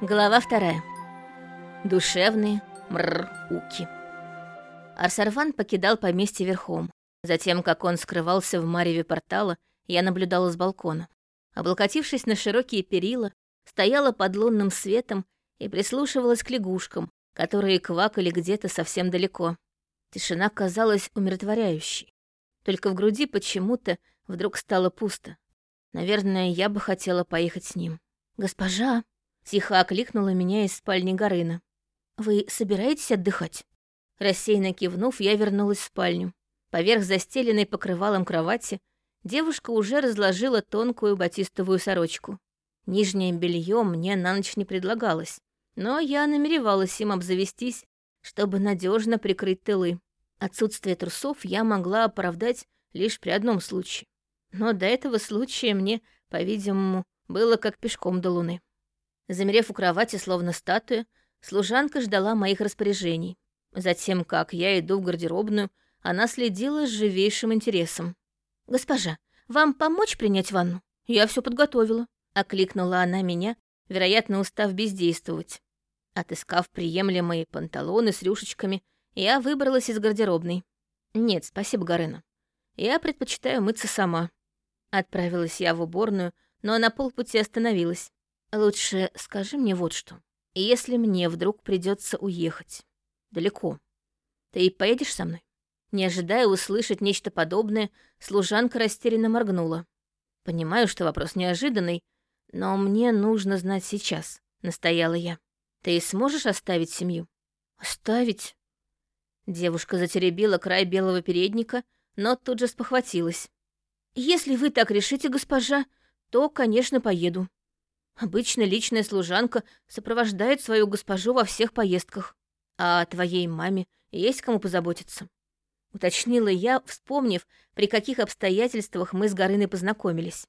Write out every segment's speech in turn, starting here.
Глава вторая. Душевные мрр-уки. Арсарван покидал поместье верхом. Затем, как он скрывался в мареве портала, я наблюдала с балкона. Облокотившись на широкие перила, стояла под лунным светом и прислушивалась к лягушкам, которые квакали где-то совсем далеко. Тишина казалась умиротворяющей. Только в груди почему-то вдруг стало пусто. Наверное, я бы хотела поехать с ним. «Госпожа!» Тихо окликнула меня из спальни Горына. «Вы собираетесь отдыхать?» Рассеянно кивнув, я вернулась в спальню. Поверх застеленной покрывалом кровати девушка уже разложила тонкую батистовую сорочку. Нижнее белье мне на ночь не предлагалось, но я намеревалась им обзавестись, чтобы надежно прикрыть тылы. Отсутствие трусов я могла оправдать лишь при одном случае. Но до этого случая мне, по-видимому, было как пешком до луны. Замерев у кровати, словно статуя, служанка ждала моих распоряжений. Затем, как я иду в гардеробную, она следила с живейшим интересом. «Госпожа, вам помочь принять ванну? Я все подготовила», — окликнула она меня, вероятно, устав бездействовать. Отыскав приемлемые панталоны с рюшечками, я выбралась из гардеробной. «Нет, спасибо, Гарена. Я предпочитаю мыться сама». Отправилась я в уборную, но на полпути остановилась. Лучше скажи мне вот что. Если мне вдруг придется уехать далеко, ты поедешь со мной? Не ожидая услышать нечто подобное, служанка растерянно моргнула. Понимаю, что вопрос неожиданный, но мне нужно знать сейчас, настояла я. Ты сможешь оставить семью? Оставить? Девушка затеребила край белого передника, но тут же спохватилась. Если вы так решите, госпожа, то, конечно, поеду. Обычно личная служанка сопровождает свою госпожу во всех поездках. А о твоей маме есть кому позаботиться?» Уточнила я, вспомнив, при каких обстоятельствах мы с Горыной познакомились.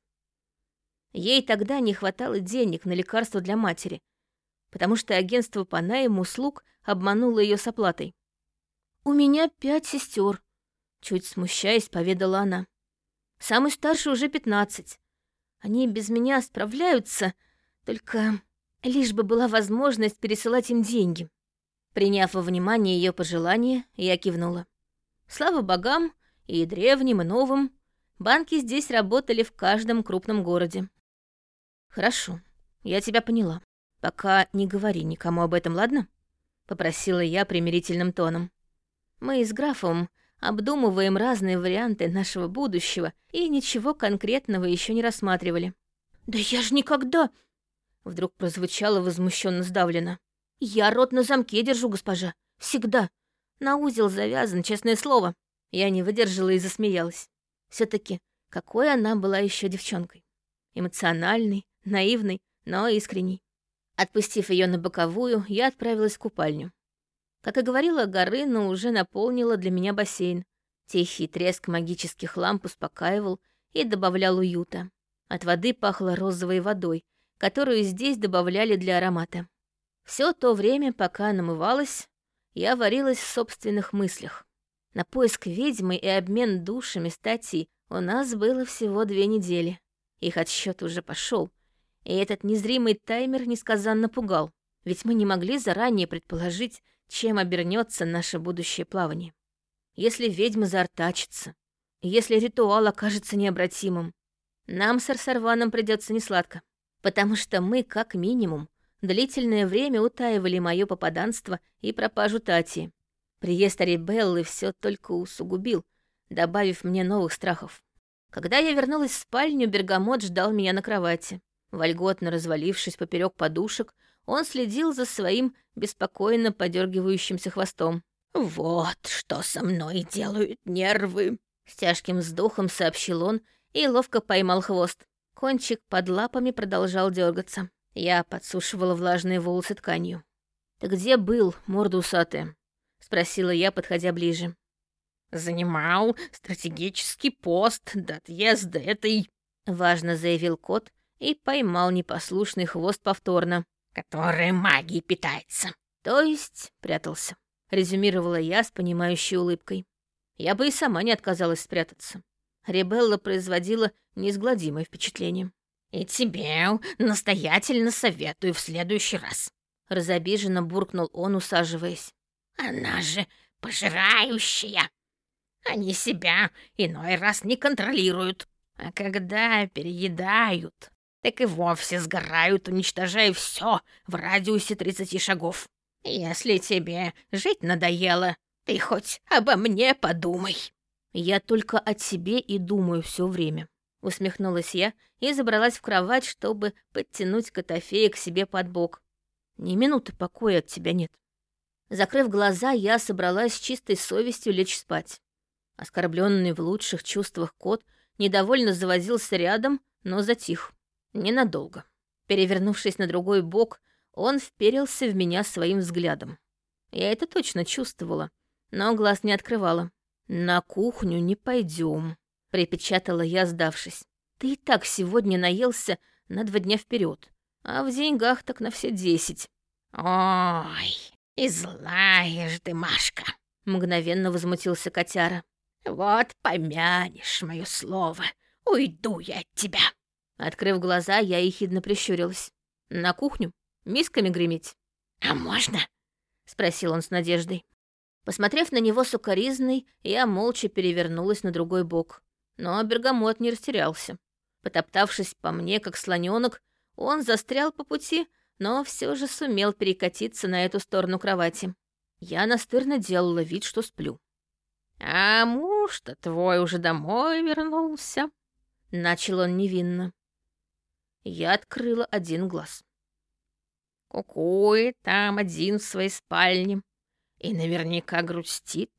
Ей тогда не хватало денег на лекарства для матери, потому что агентство по найму услуг обмануло ее с оплатой. «У меня пять сестер, чуть смущаясь, поведала она. «Самый старший уже пятнадцать. Они без меня справляются, только лишь бы была возможность пересылать им деньги. Приняв во внимание ее пожелание, я кивнула. Слава богам, и древним, и новым, банки здесь работали в каждом крупном городе. Хорошо, я тебя поняла. Пока не говори никому об этом, ладно? Попросила я примирительным тоном. Мы с графом обдумываем разные варианты нашего будущего и ничего конкретного еще не рассматривали. «Да я ж никогда...» Вдруг прозвучало возмущенно сдавлено. «Я рот на замке держу, госпожа. Всегда. На узел завязан, честное слово». Я не выдержала и засмеялась. все таки какой она была еще девчонкой. Эмоциональной, наивной, но искренней. Отпустив ее на боковую, я отправилась в купальню. Как и говорила, Горына уже наполнила для меня бассейн. Тихий треск магических ламп успокаивал и добавлял уюта. От воды пахло розовой водой, которую здесь добавляли для аромата. Все то время, пока намывалась, я варилась в собственных мыслях. На поиск ведьмы и обмен душами статьи у нас было всего две недели. Их отсчет уже пошел, и этот незримый таймер несказанно пугал, ведь мы не могли заранее предположить, чем обернется наше будущее плавание. Если ведьма заортачится, если ритуал окажется необратимым, нам с Арсарваном придется несладко потому что мы, как минимум, длительное время утаивали мое попаданство и пропажу Тати. Приезд Арибеллы все только усугубил, добавив мне новых страхов. Когда я вернулась в спальню, Бергамот ждал меня на кровати. Вольготно развалившись поперек подушек, он следил за своим беспокойно подергивающимся хвостом. «Вот что со мной делают нервы!» С тяжким вздохом сообщил он и ловко поймал хвост. Кончик под лапами продолжал дергаться. Я подсушивала влажные волосы тканью. «Ты где был, морда усатая?» — спросила я, подходя ближе. «Занимал стратегический пост до отъезда этой...» — важно заявил кот и поймал непослушный хвост повторно. «Который магией питается». «То есть прятался», — резюмировала я с понимающей улыбкой. Я бы и сама не отказалась спрятаться. Ребелла производила неизгладимое впечатление. И тебе настоятельно советую в следующий раз. Разобиженно буркнул он, усаживаясь. Она же пожирающая. Они себя иной раз не контролируют. А когда переедают, так и вовсе сгорают, уничтожая все в радиусе 30 шагов. Если тебе жить надоело, ты хоть обо мне подумай. Я только о тебе и думаю все время. Усмехнулась я и забралась в кровать, чтобы подтянуть Котофея к себе под бок. Ни минуты покоя от тебя нет. Закрыв глаза, я собралась с чистой совестью лечь спать. Оскорбленный в лучших чувствах кот недовольно завозился рядом, но затих. Ненадолго. Перевернувшись на другой бок, он вперился в меня своим взглядом. Я это точно чувствовала, но глаз не открывала. «На кухню не пойдем, припечатала я, сдавшись. «Ты и так сегодня наелся на два дня вперед, а в деньгах так на все десять». «Ой, и злая ж ты, Машка!» — мгновенно возмутился котяра. «Вот помянешь мое слово, уйду я от тебя!» Открыв глаза, я ехидно прищурилась. «На кухню? Мисками греметь?» «А можно?» — спросил он с надеждой. Посмотрев на него сукоризной, я молча перевернулась на другой бок. Но бергамот не растерялся. Потоптавшись по мне, как слоненок, он застрял по пути, но все же сумел перекатиться на эту сторону кровати. Я настырно делала вид, что сплю. «А муж-то твой уже домой вернулся?» Начал он невинно. Я открыла один глаз. Кукует там один в своей спальне и наверняка грустит,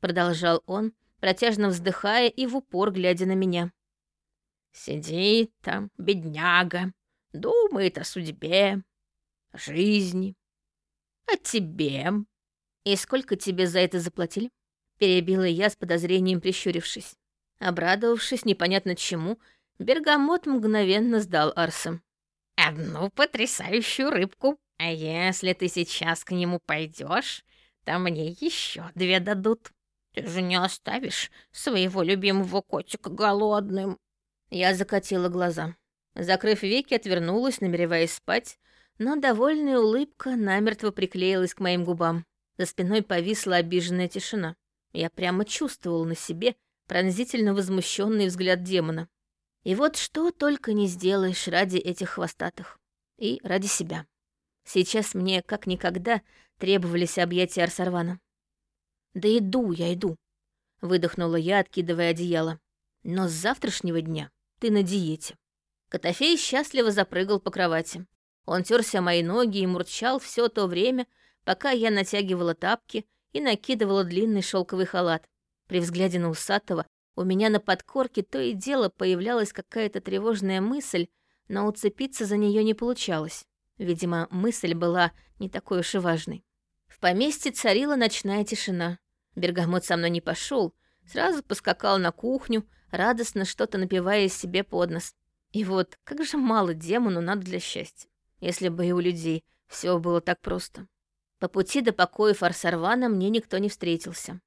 продолжал он, протяжно вздыхая и в упор глядя на меня. Сидит там, бедняга, думает о судьбе, жизни, о тебе. И сколько тебе за это заплатили? Перебила я с подозрением, прищурившись. Обрадовавшись непонятно чему, Бергамот мгновенно сдал Арса. «Одну потрясающую рыбку. А если ты сейчас к нему пойдешь, то мне еще две дадут. Ты же не оставишь своего любимого котика голодным». Я закатила глаза. Закрыв веки, отвернулась, намереваясь спать, но довольная улыбка намертво приклеилась к моим губам. За спиной повисла обиженная тишина. Я прямо чувствовал на себе пронзительно возмущенный взгляд демона. И вот что только не сделаешь ради этих хвостатых. И ради себя. Сейчас мне, как никогда, требовались объятия Арсарвана. «Да иду я, иду», — выдохнула я, откидывая одеяло. «Но с завтрашнего дня ты на диете». Котофей счастливо запрыгал по кровати. Он терся мои ноги и мурчал все то время, пока я натягивала тапки и накидывала длинный шелковый халат. При взгляде на усатого у меня на подкорке то и дело появлялась какая-то тревожная мысль, но уцепиться за нее не получалось. Видимо, мысль была не такой уж и важной. В поместье царила ночная тишина. Бергамот со мной не пошел, сразу поскакал на кухню, радостно что-то напивая себе под нос. И вот, как же мало демону надо для счастья, если бы и у людей все было так просто. По пути до покоев Арсарвана мне никто не встретился.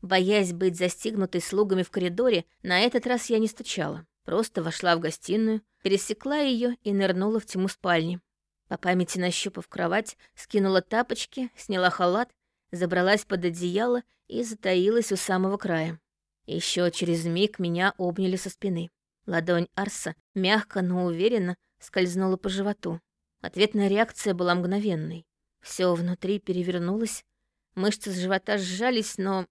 Боясь быть застигнутой слугами в коридоре, на этот раз я не стучала. Просто вошла в гостиную, пересекла ее и нырнула в тьму спальни. По памяти нащупав кровать, скинула тапочки, сняла халат, забралась под одеяло и затаилась у самого края. Еще через миг меня обняли со спины. Ладонь Арса мягко, но уверенно скользнула по животу. Ответная реакция была мгновенной. Все внутри перевернулось, мышцы с живота сжались, но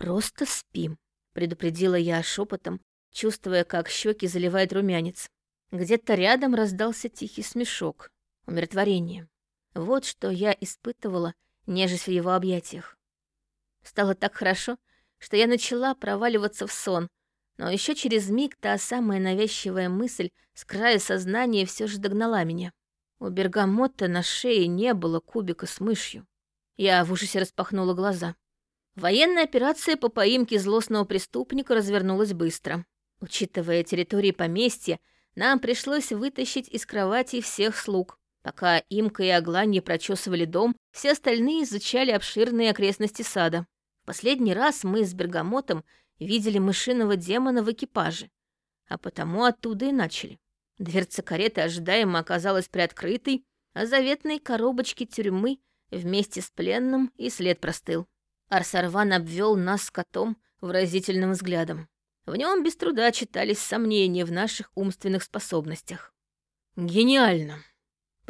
«Просто спим», — предупредила я шепотом, чувствуя, как щеки заливает румянец. Где-то рядом раздался тихий смешок, умиротворение. Вот что я испытывала, нежесть в его объятиях. Стало так хорошо, что я начала проваливаться в сон, но еще через миг та самая навязчивая мысль с края сознания все же догнала меня. У бергамота на шее не было кубика с мышью. Я в ужасе распахнула глаза. Военная операция по поимке злостного преступника развернулась быстро. Учитывая территории поместья, нам пришлось вытащить из кровати всех слуг. Пока Имка и Агланья прочесывали дом, все остальные изучали обширные окрестности сада. Последний раз мы с Бергамотом видели мышиного демона в экипаже, а потому оттуда и начали. Дверца кареты ожидаемо оказалась приоткрытой, а заветной коробочки тюрьмы вместе с пленным и след простыл. Арсарван обвел нас с котом выразительным взглядом. В нем без труда читались сомнения в наших умственных способностях. «Гениально!» —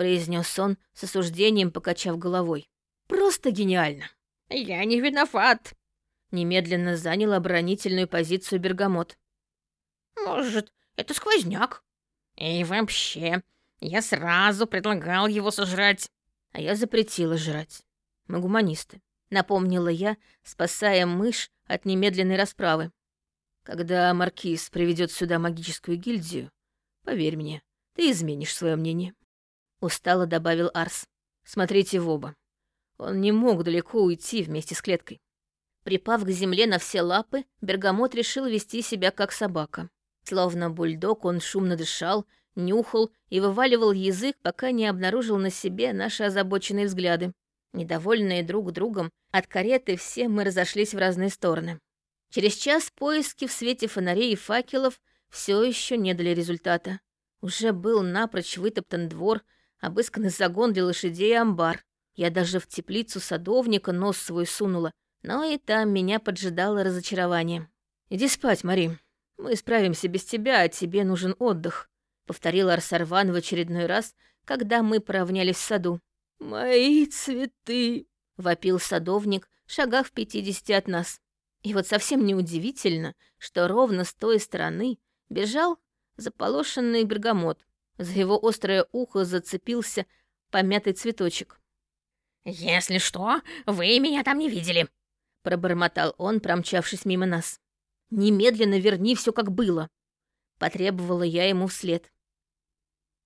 произнес он с осуждением, покачав головой. «Просто гениально!» «Я не виноват!» — немедленно занял оборонительную позицию Бергамот. «Может, это сквозняк? И вообще, я сразу предлагал его сожрать, а я запретила жрать. Мы гуманисты», — напомнила я, спасая мышь от немедленной расправы. Когда Маркиз приведет сюда магическую гильдию, поверь мне, ты изменишь свое мнение. Устало добавил Арс. Смотрите в оба. Он не мог далеко уйти вместе с клеткой. Припав к земле на все лапы, Бергамот решил вести себя как собака. Словно бульдог, он шумно дышал, нюхал и вываливал язык, пока не обнаружил на себе наши озабоченные взгляды. Недовольные друг другом, от кареты все мы разошлись в разные стороны. Через час поиски в свете фонарей и факелов все еще не дали результата. Уже был напрочь вытоптан двор, обысканный загон для лошадей и амбар. Я даже в теплицу садовника нос свой сунула, но и там меня поджидало разочарование. «Иди спать, Мари. Мы справимся без тебя, а тебе нужен отдых», — повторил Арсарван в очередной раз, когда мы поравнялись в саду. «Мои цветы!» — вопил садовник, шагах в пятидесяти от нас. И вот совсем неудивительно, что ровно с той стороны бежал заполошенный бергамот. За его острое ухо зацепился помятый цветочек. «Если что, вы меня там не видели», — пробормотал он, промчавшись мимо нас. «Немедленно верни все как было», — потребовала я ему вслед.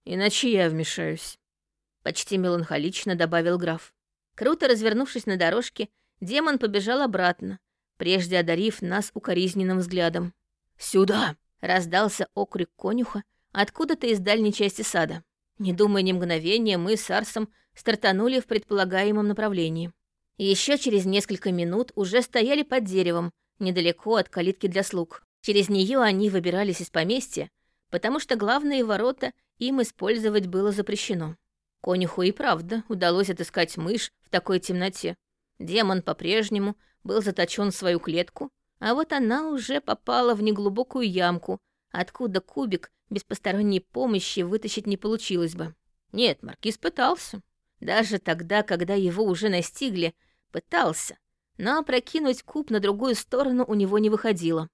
«Иначе я вмешаюсь», — почти меланхолично добавил граф. Круто развернувшись на дорожке, демон побежал обратно, прежде одарив нас укоризненным взглядом. «Сюда!» — раздался окрик конюха откуда-то из дальней части сада. Не думая ни мгновения, мы с Арсом стартанули в предполагаемом направлении. Еще через несколько минут уже стояли под деревом, недалеко от калитки для слуг. Через нее они выбирались из поместья, потому что главные ворота им использовать было запрещено. Конюху и правда удалось отыскать мышь в такой темноте. Демон по-прежнему был заточен в свою клетку, а вот она уже попала в неглубокую ямку, откуда кубик без посторонней помощи вытащить не получилось бы. Нет, Маркиз пытался. Даже тогда, когда его уже настигли, пытался, но прокинуть куб на другую сторону у него не выходило.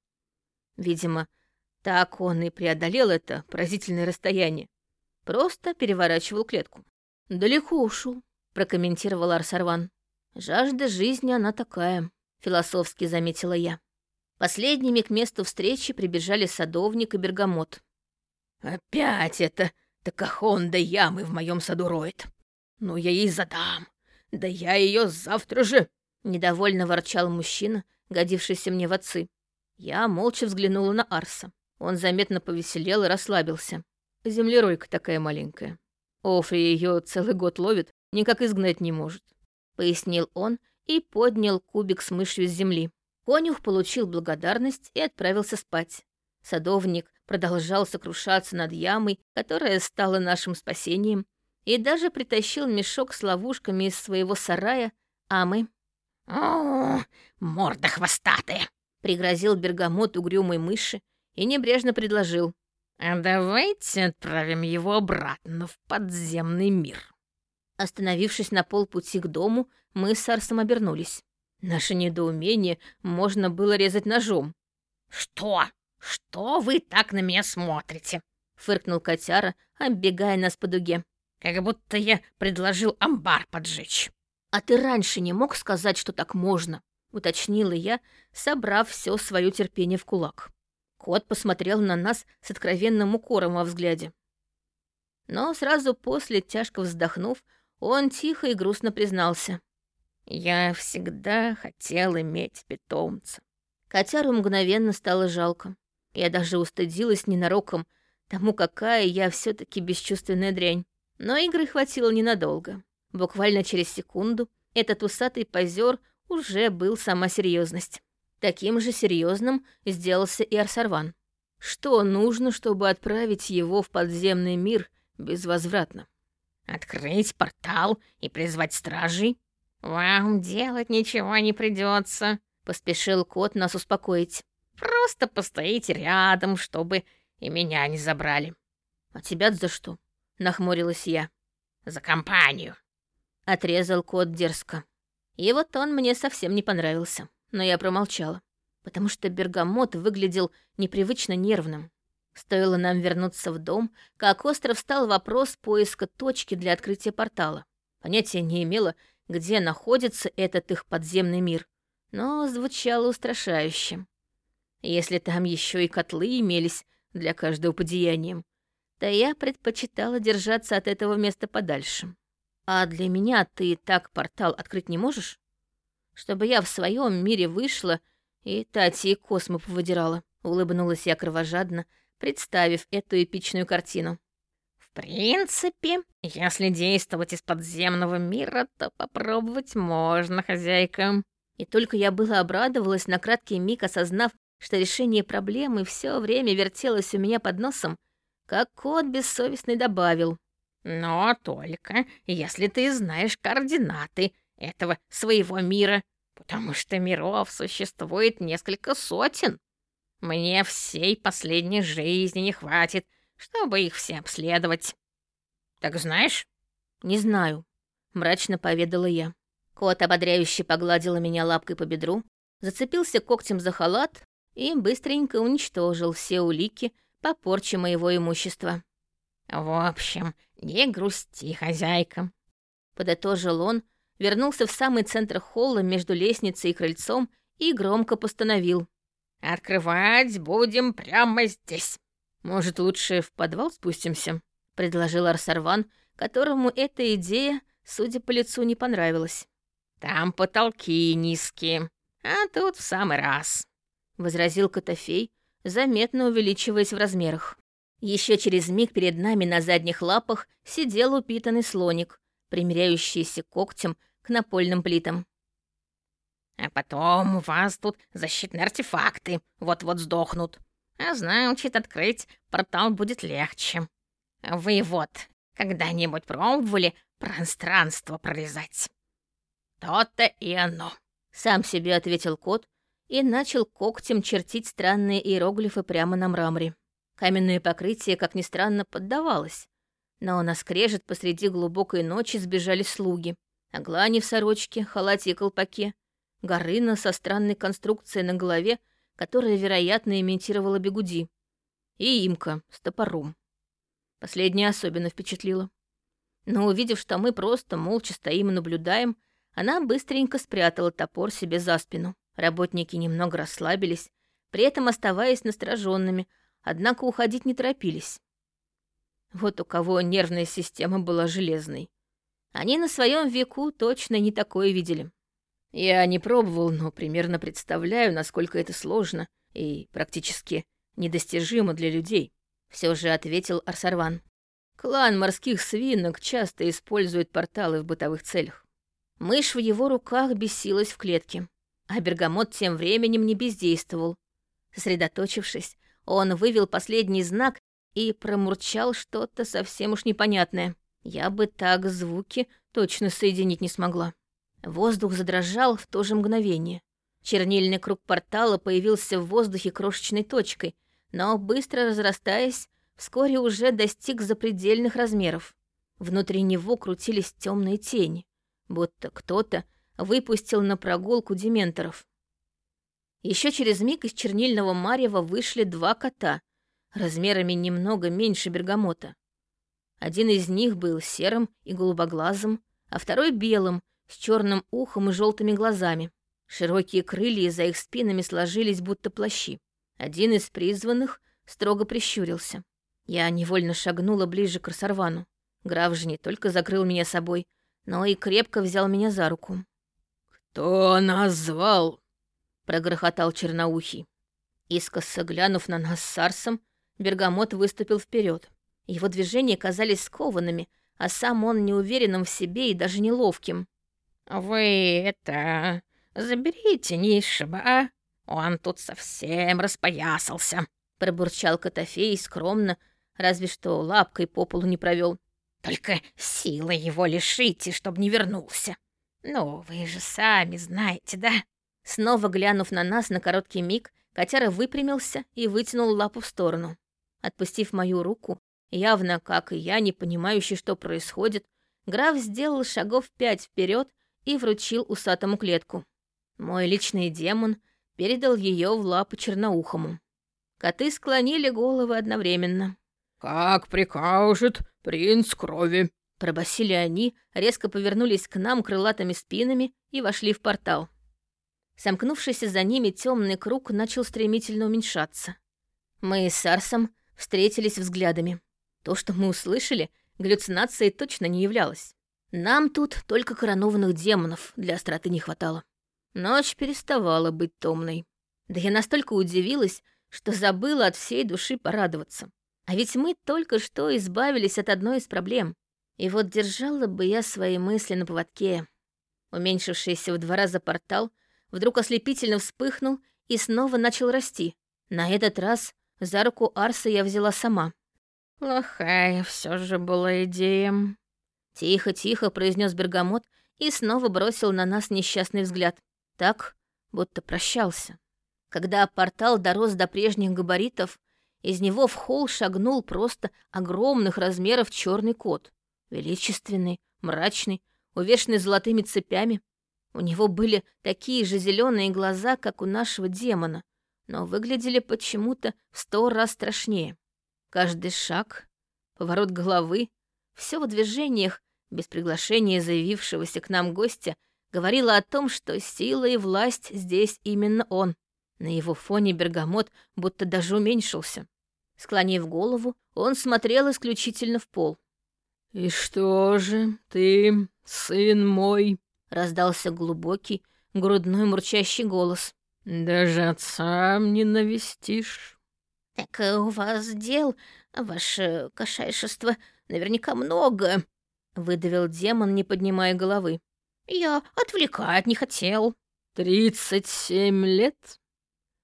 Видимо, так он и преодолел это поразительное расстояние. Просто переворачивал клетку. «Далеко ушел», — прокомментировал Арсарван. «Жажда жизни она такая» философски заметила я. Последними к месту встречи прибежали садовник и бергамот. «Опять это такахонда ямы в моем саду роет. Ну, я ей задам. Да я ее завтра же!» Недовольно ворчал мужчина, годившийся мне в отцы. Я молча взглянула на Арса. Он заметно повеселел и расслабился. Землеройка такая маленькая. Офри ее целый год ловит, никак изгнать не может. Пояснил он и поднял кубик с мышью с земли. Конюх получил благодарность и отправился спать. Садовник продолжал сокрушаться над ямой, которая стала нашим спасением, и даже притащил мешок с ловушками из своего сарая, а мы... «О, морда хвостатая!» — пригрозил бергамот угрюмой мыши и небрежно предложил. «А давайте отправим его обратно в подземный мир». Остановившись на полпути к дому, мы с Арсом обернулись. Наше недоумение можно было резать ножом. «Что? Что вы так на меня смотрите?» — фыркнул котяра, оббегая нас по дуге. «Как будто я предложил амбар поджечь». «А ты раньше не мог сказать, что так можно?» — уточнила я, собрав все свое терпение в кулак. Кот посмотрел на нас с откровенным укором во взгляде. Но сразу после, тяжко вздохнув, он тихо и грустно признался. «Я всегда хотел иметь питомца». Котяру мгновенно стало жалко. Я даже устыдилась ненароком тому, какая я все таки бесчувственная дрянь. Но игры хватило ненадолго. Буквально через секунду этот усатый позер уже был сама серьезность. Таким же серьезным сделался и Арсарван. Что нужно, чтобы отправить его в подземный мир безвозвратно? Открыть портал и призвать стражей? Вам делать ничего не придется, поспешил кот нас успокоить. Просто постоите рядом, чтобы и меня не забрали. А тебя за что? Нахмурилась я. За компанию. Отрезал кот дерзко. И вот он мне совсем не понравился, но я промолчала, потому что бергамот выглядел непривычно нервным. Стоило нам вернуться в дом, как остров стал вопрос поиска точки для открытия портала. Понятия не имела, где находится этот их подземный мир, но звучало устрашающе. Если там еще и котлы имелись для каждого подеяния, то я предпочитала держаться от этого места подальше. А для меня ты так портал открыть не можешь? Чтобы я в своем мире вышла и Тати и Космо повыдирала. Улыбнулась я кровожадно, представив эту эпичную картину. В принципе, если действовать из подземного мира, то попробовать можно, хозяйка. И только я была обрадовалась на краткий миг, осознав, что решение проблемы все время вертелось у меня под носом, как кот бессовестный добавил. «Но только если ты знаешь координаты этого своего мира, потому что миров существует несколько сотен. Мне всей последней жизни не хватит, чтобы их все обследовать. Так знаешь?» «Не знаю», — мрачно поведала я. Кот ободряюще погладила меня лапкой по бедру, зацепился когтем за халат и быстренько уничтожил все улики по моего имущества. «В общем, не грусти, хозяйка», — подытожил он, вернулся в самый центр холла между лестницей и крыльцом и громко постановил. «Открывать будем прямо здесь». «Может, лучше в подвал спустимся?» — предложил Арсарван, которому эта идея, судя по лицу, не понравилась. «Там потолки низкие, а тут в самый раз», — возразил Котофей, заметно увеличиваясь в размерах. Еще через миг перед нами на задних лапах сидел упитанный слоник, примеряющийся когтем к напольным плитам. «А потом у вас тут защитные артефакты вот-вот сдохнут. А значит, открыть портал будет легче. Вы вот когда-нибудь пробовали пространство прорезать?» «То-то и оно», — сам себе ответил кот и начал когтем чертить странные иероглифы прямо на мраморе. Каменное покрытие, как ни странно, поддавалось. Но на скрежет посреди глубокой ночи сбежали слуги. Аглани в сорочке, халате и колпаке. Горына со странной конструкцией на голове, которая, вероятно, имитировала бегуди. И имка с топором. Последняя особенно впечатлила. Но увидев, что мы просто молча стоим и наблюдаем, она быстренько спрятала топор себе за спину. Работники немного расслабились, при этом оставаясь настороженными, однако уходить не торопились. Вот у кого нервная система была железной. Они на своем веку точно не такое видели. Я не пробовал, но примерно представляю, насколько это сложно и практически недостижимо для людей. Все же ответил Арсарван. Клан морских свинок часто использует порталы в бытовых целях. Мышь в его руках бесилась в клетке, а бергамот тем временем не бездействовал. Сосредоточившись, он вывел последний знак и промурчал что-то совсем уж непонятное. Я бы так звуки точно соединить не смогла. Воздух задрожал в то же мгновение. Чернильный круг портала появился в воздухе крошечной точкой, но, быстро разрастаясь, вскоре уже достиг запредельных размеров. Внутри него крутились темные тени, будто кто-то выпустил на прогулку дементоров. Еще через миг из чернильного марева вышли два кота, размерами немного меньше бергамота. Один из них был серым и голубоглазым, а второй белым, с черным ухом и желтыми глазами. Широкие крылья за их спинами сложились, будто плащи. Один из призванных строго прищурился. Я невольно шагнула ближе к Рассарвану. Граф же не только закрыл меня собой, но и крепко взял меня за руку. «Кто нас звал?» прогрохотал черноухий. Искоса глянув на нас с Арсом, Бергамот выступил вперед. Его движения казались скованными, а сам он неуверенным в себе и даже неловким. «Вы это... заберите низшего, а? Он тут совсем распоясался», Пробурчал Котофей скромно, разве что лапкой по полу не провел. Только силы его лишите, чтобы не вернулся. Ну, вы же сами знаете, да? Снова глянув на нас на короткий миг, котяра выпрямился и вытянул лапу в сторону. Отпустив мою руку, явно, как и я, не понимающий, что происходит, граф сделал шагов пять вперед и вручил усатому клетку. Мой личный демон передал ее в лапу черноухому. Коты склонили головы одновременно. «Как прикажет принц крови», — пробасили они, резко повернулись к нам крылатыми спинами и вошли в портал. Сомкнувшийся за ними темный круг начал стремительно уменьшаться. Мы с Сарсом встретились взглядами. То, что мы услышали, галлюцинацией точно не являлось. Нам тут только коронованных демонов для остроты не хватало. Ночь переставала быть томной. Да я настолько удивилась, что забыла от всей души порадоваться. А ведь мы только что избавились от одной из проблем. И вот держала бы я свои мысли на поводке. Уменьшившийся в два раза портал вдруг ослепительно вспыхнул и снова начал расти. На этот раз за руку Арса я взяла сама. «Плохая все же была идея», — тихо-тихо произнес Бергамот и снова бросил на нас несчастный взгляд. Так, будто прощался. Когда портал дорос до прежних габаритов, из него в холл шагнул просто огромных размеров черный кот. Величественный, мрачный, увешанный золотыми цепями. У него были такие же зеленые глаза, как у нашего демона, но выглядели почему-то в сто раз страшнее. Каждый шаг, поворот головы, все в движениях, без приглашения заявившегося к нам гостя, говорило о том, что сила и власть здесь именно он. На его фоне бергамот будто даже уменьшился. Склонив голову, он смотрел исключительно в пол. «И что же ты, сын мой?» — раздался глубокий, грудной мурчащий голос. Даже отца не навестишь. Так у вас дел, ваше кошайшество, наверняка много, выдавил демон, не поднимая головы. Я отвлекать не хотел. Тридцать семь лет?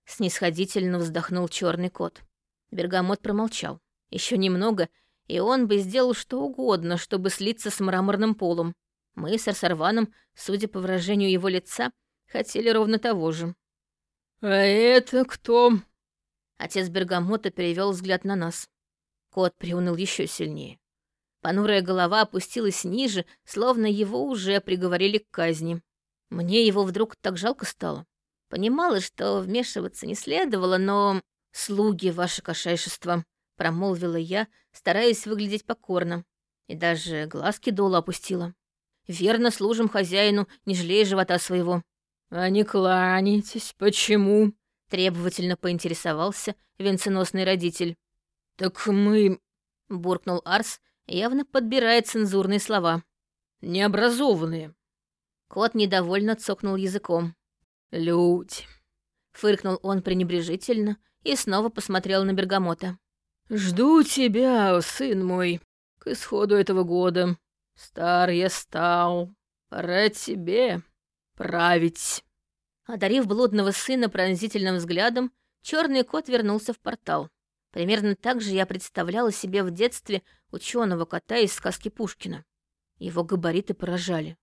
Снисходительно вздохнул черный кот. Бергамот промолчал. Еще немного, и он бы сделал что угодно, чтобы слиться с мраморным полом. Мы с Арсарваном, судя по выражению его лица, хотели ровно того же. «А это кто?» Отец Бергамота перевел взгляд на нас. Кот приуныл еще сильнее. Понурая голова опустилась ниже, словно его уже приговорили к казни. Мне его вдруг так жалко стало. Понимала, что вмешиваться не следовало, но... «Слуги, ваше кошайшество», — промолвила я, стараясь выглядеть покорно. И даже глазки долу опустила. «Верно служим хозяину, не жалея живота своего». «А не кланяйтесь, почему?» — требовательно поинтересовался венценосный родитель. «Так мы...» — буркнул Арс, явно подбирая цензурные слова. «Необразованные». Кот недовольно цокнул языком. «Люди». Фыркнул он пренебрежительно и снова посмотрел на Бергамота. «Жду тебя, сын мой, к исходу этого года. Стар я стал. Пора тебе править». Одарив блудного сына пронзительным взглядом, черный кот вернулся в портал. Примерно так же я представляла себе в детстве ученого кота из сказки Пушкина. Его габариты поражали.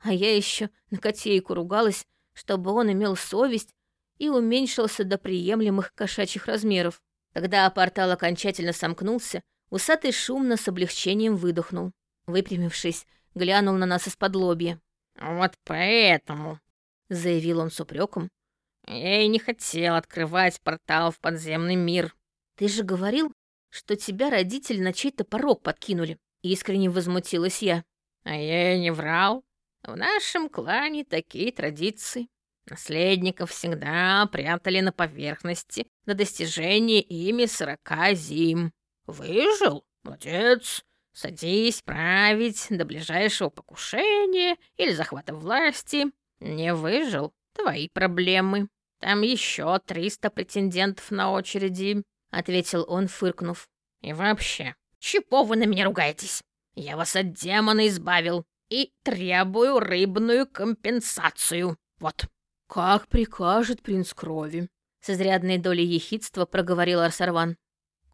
А я еще на котейку ругалась, чтобы он имел совесть и уменьшился до приемлемых кошачьих размеров. Когда портал окончательно сомкнулся, усатый шумно с облегчением выдохнул. Выпрямившись, глянул на нас из-под лобья. «Вот поэтому», — заявил он с упреком, — «я и не хотел открывать портал в подземный мир». «Ты же говорил, что тебя родители на чей-то порог подкинули», — искренне возмутилась я. «А я и не врал. В нашем клане такие традиции. Наследников всегда прятали на поверхности до достижения ими сорока зим. Выжил? Молодец. Садись править до ближайшего покушения или захвата власти. Не выжил? Твои проблемы. Там еще триста претендентов на очереди, ответил он, фыркнув. И вообще, чего вы на меня ругаетесь? Я вас от демона избавил и требую рыбную компенсацию. Вот. «Как прикажет принц крови», С изрядной долей ехидства проговорил Арсарван.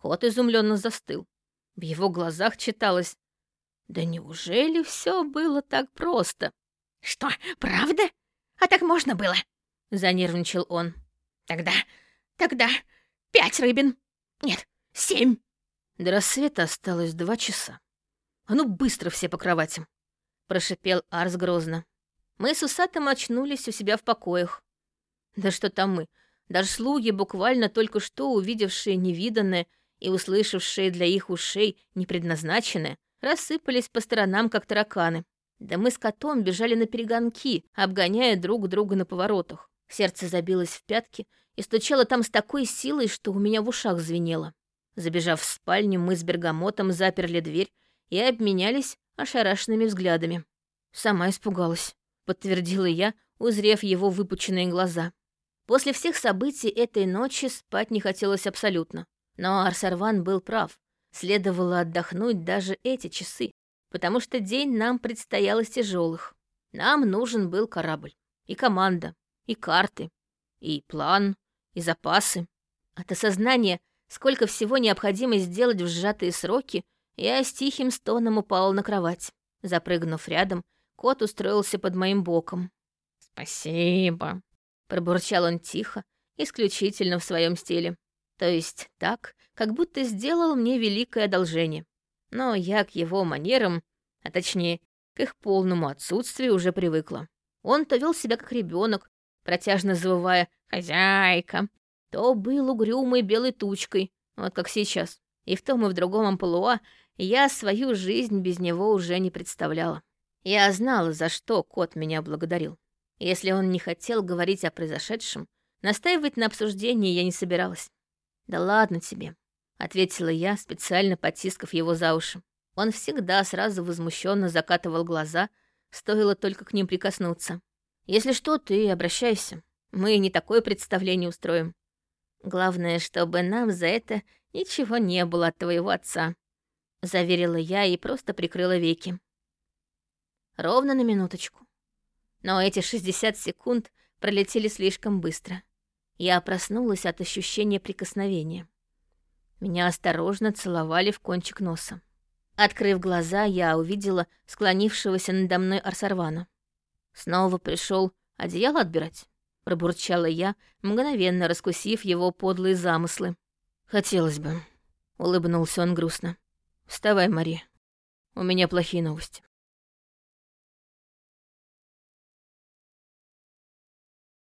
Кот изумленно застыл. В его глазах читалось «Да неужели все было так просто?» «Что, правда? А так можно было?» — занервничал он. «Тогда, тогда пять рыбин. Нет, семь». До рассвета осталось два часа. А ну быстро все по кроватям!» — прошипел Арс грозно. Мы с Усатым очнулись у себя в покоях. Да что там мы, даже слуги, буквально только что увидевшие невиданное и услышавшие для их ушей непредназначенное, рассыпались по сторонам, как тараканы. Да мы с котом бежали на перегонки, обгоняя друг друга на поворотах. Сердце забилось в пятки и стучало там с такой силой, что у меня в ушах звенело. Забежав в спальню, мы с Бергамотом заперли дверь и обменялись ошарашенными взглядами. Сама испугалась, подтвердила я, узрев его выпученные глаза. После всех событий этой ночи спать не хотелось абсолютно. Но Арсарван был прав. Следовало отдохнуть даже эти часы, потому что день нам предстоял тяжелых. Нам нужен был корабль, и команда, и карты, и план, и запасы. От осознания, сколько всего необходимо сделать в сжатые сроки, я с тихим стоном упала на кровать. Запрыгнув рядом, кот устроился под моим боком. «Спасибо», — пробурчал он тихо, исключительно в своем стиле. То есть так, как будто сделал мне великое одолжение. Но я к его манерам, а точнее, к их полному отсутствию уже привыкла. Он то вел себя как ребенок, протяжно завывая «хозяйка», то был угрюмой белой тучкой, вот как сейчас. И в том и в другом амплуа я свою жизнь без него уже не представляла. Я знала, за что кот меня благодарил. Если он не хотел говорить о произошедшем, настаивать на обсуждении я не собиралась. «Да ладно тебе», — ответила я, специально потискав его за уши. Он всегда сразу возмущенно закатывал глаза, стоило только к ним прикоснуться. «Если что, ты обращайся. Мы не такое представление устроим. Главное, чтобы нам за это ничего не было от твоего отца», — заверила я и просто прикрыла веки. Ровно на минуточку. Но эти 60 секунд пролетели слишком быстро. Я проснулась от ощущения прикосновения. Меня осторожно целовали в кончик носа. Открыв глаза, я увидела склонившегося надо мной Арсарвана. Снова пришел одеяло отбирать. Пробурчала я, мгновенно раскусив его подлые замыслы. «Хотелось бы», — улыбнулся он грустно. «Вставай, Мария. У меня плохие новости».